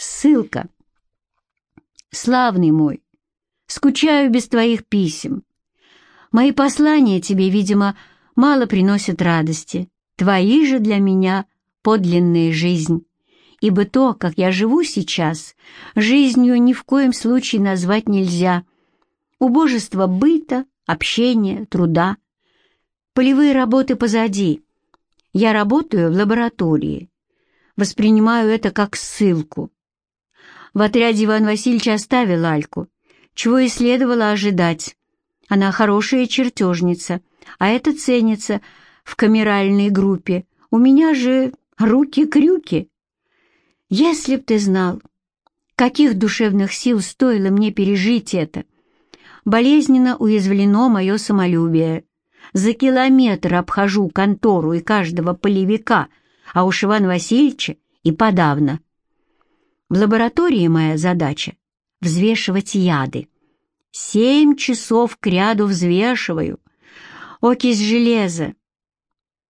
Ссылка. Славный мой, скучаю без твоих писем. Мои послания тебе, видимо, мало приносят радости. Твои же для меня подлинная жизнь. Ибо то, как я живу сейчас, жизнью ни в коем случае назвать нельзя. Убожество быта, общения, труда. Полевые работы позади. Я работаю в лаборатории. Воспринимаю это как ссылку. В отряде Иван Васильевич оставил Альку, чего и следовало ожидать. Она хорошая чертежница, а это ценится в камеральной группе. У меня же руки-крюки. Если б ты знал, каких душевных сил стоило мне пережить это. Болезненно уязвлено мое самолюбие. За километр обхожу контору и каждого полевика, а уж Иван Васильевича и подавно. В лаборатории моя задача — взвешивать яды. Семь часов кряду взвешиваю. Окись железа.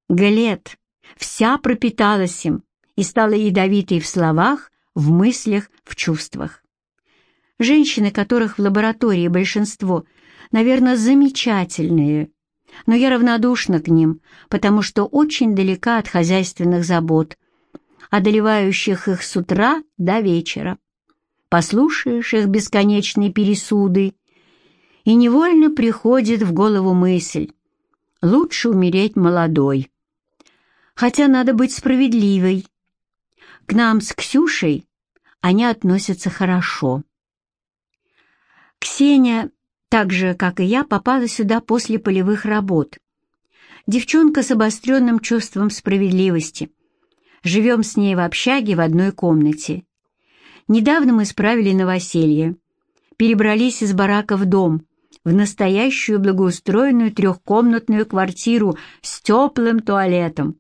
Галет вся пропиталась им и стала ядовитой в словах, в мыслях, в чувствах. Женщины, которых в лаборатории большинство, наверное, замечательные, но я равнодушна к ним, потому что очень далека от хозяйственных забот — одолевающих их с утра до вечера. Послушаешь их бесконечные пересуды, и невольно приходит в голову мысль «лучше умереть молодой». Хотя надо быть справедливой. К нам с Ксюшей они относятся хорошо. Ксения, так же, как и я, попала сюда после полевых работ. Девчонка с обостренным чувством справедливости — Живем с ней в общаге в одной комнате. Недавно мы справили новоселье. Перебрались из барака в дом, в настоящую благоустроенную трехкомнатную квартиру с теплым туалетом.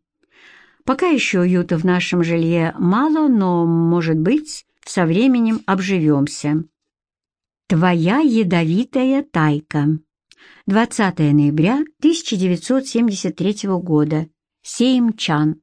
Пока еще уюта в нашем жилье мало, но, может быть, со временем обживемся. Твоя ядовитая тайка. 20 ноября 1973 года. Сеймчан.